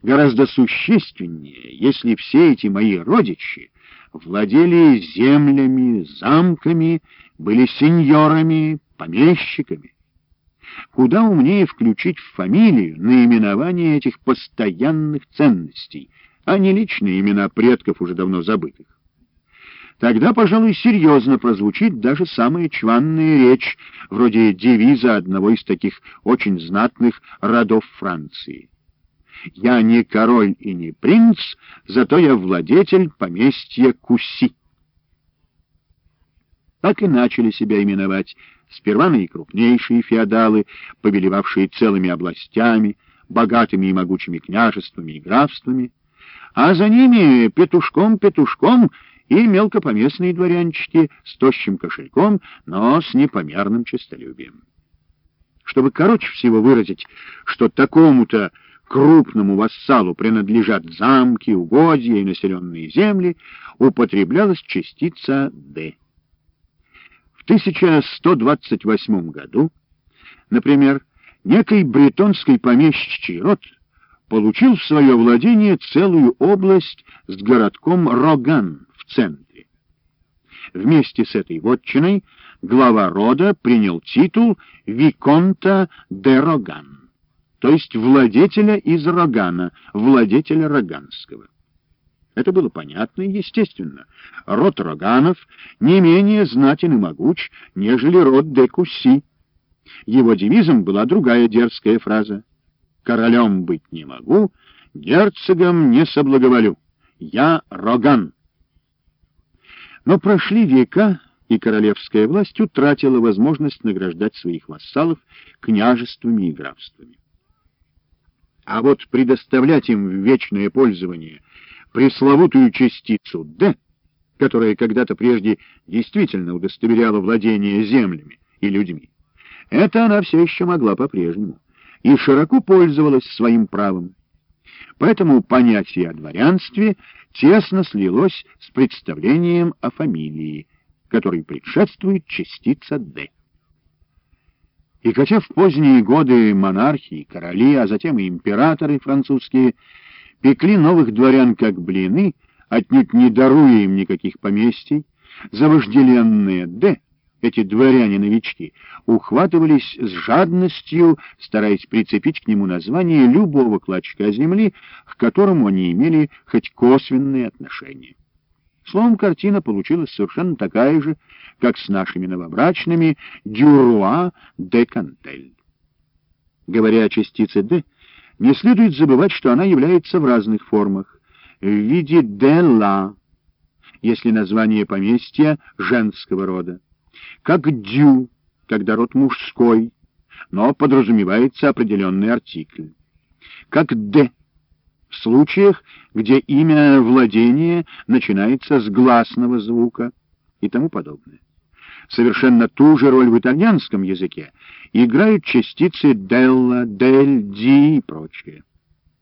Гораздо существеннее, если все эти мои родичи владели землями, замками, были сеньорами, помещиками. Куда умнее включить в фамилию наименование этих постоянных ценностей, а не личные имена предков, уже давно забытых. Тогда, пожалуй, серьезно прозвучит даже самая чванная речь, вроде девиза одного из таких очень знатных родов Франции. «Я не король и не принц, зато я владетель поместья Куси». Так и начали себя именовать сперва наикрупнейшие феодалы, повелевавшие целыми областями, богатыми и могучими княжествами и графствами, а за ними петушком-петушком и мелкопоместные дворянчики с тощим кошельком, но с непомерным честолюбием. Чтобы короче всего выразить, что такому-то крупному вассалу принадлежат замки, угодья и населенные земли, употреблялась частица «д». В 1128 году, например, некий бретонский помещичий род получил в свое владение целую область с городком Роган в центре. Вместе с этой вотчиной глава рода принял титул Виконта де Роган, то есть владетеля из Рогана, владетеля Роганского. Это было понятно и естественно. Род Роганов не менее знатен и могуч, нежели род де Кусси. Его девизом была другая дерзкая фраза — королем быть не могу, герцогом не соблаговолю. Я Роган. Но прошли века, и королевская власть утратила возможность награждать своих вассалов княжествами и графствами. А вот предоставлять им в вечное пользование пресловутую частицу «Д», которая когда-то прежде действительно удостоверяла владение землями и людьми, это она все еще могла по-прежнему и широко пользовалась своим правом. Поэтому понятие о дворянстве тесно слилось с представлением о фамилии, которой предшествует частица «Д». И хотя в поздние годы монархии, короли, а затем и императоры французские пекли новых дворян как блины, отнюдь не даруя им никаких поместий, за вожделенные «Д» эти дворяне-новички ухватывались с жадностью, стараясь прицепить к нему название любого клочка земли, к которому они имели хоть косвенные отношения. Словом, картина получилась совершенно такая же, как с нашими новобрачными «Дюруа де Кантель». Говоря о частице «д», не следует забывать, что она является в разных формах, в виде «де ла», если название поместья женского рода. Как «дю», когда род мужской, но подразумевается определенный артикль, как «д», в случаях, где имя владения начинается с гласного звука и тому подобное. Совершенно ту же роль в итальянском языке играют частицы «делла», «дель», «ди» и прочее.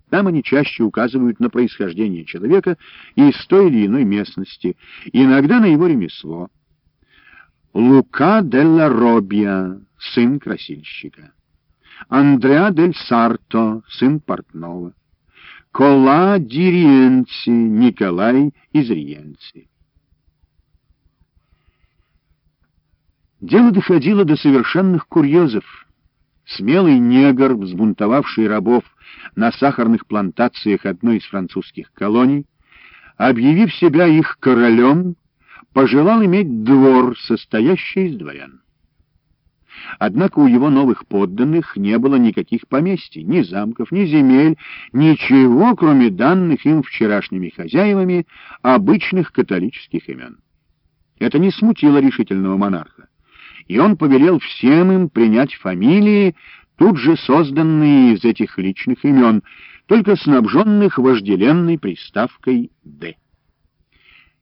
Там они чаще указывают на происхождение человека из той или иной местности, иногда на его ремесло. Лука делла Робия, сын красильщика. Андреа дель Сарто, сын портного. Кола ди Риенци, Николай из Риенци. Дело доходило до совершенных курьезов. Смелый негр, взбунтовавший рабов на сахарных плантациях одной из французских колоний, объявив себя их королем, пожелал иметь двор, состоящий из дворян. Однако у его новых подданных не было никаких поместий, ни замков, ни земель, ничего, кроме данных им вчерашними хозяевами обычных католических имен. Это не смутило решительного монарха, и он повелел всем им принять фамилии, тут же созданные из этих личных имен, только снабженных вожделенной приставкой «Д»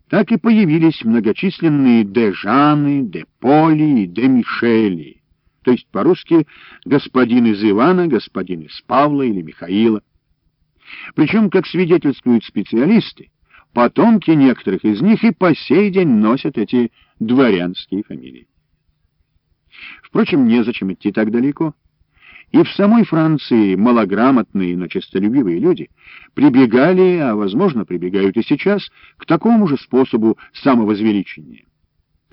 так и появились многочисленные Дежаны, Деполи и Демишели, то есть по-русски господин из Ивана, господин из Павла или Михаила. Причем, как свидетельствуют специалисты, потомки некоторых из них и по сей день носят эти дворянские фамилии. Впрочем, незачем идти так далеко. И в самой Франции малограмотные, но честолюбивые люди прибегали, а, возможно, прибегают и сейчас, к такому же способу самовозвеличения.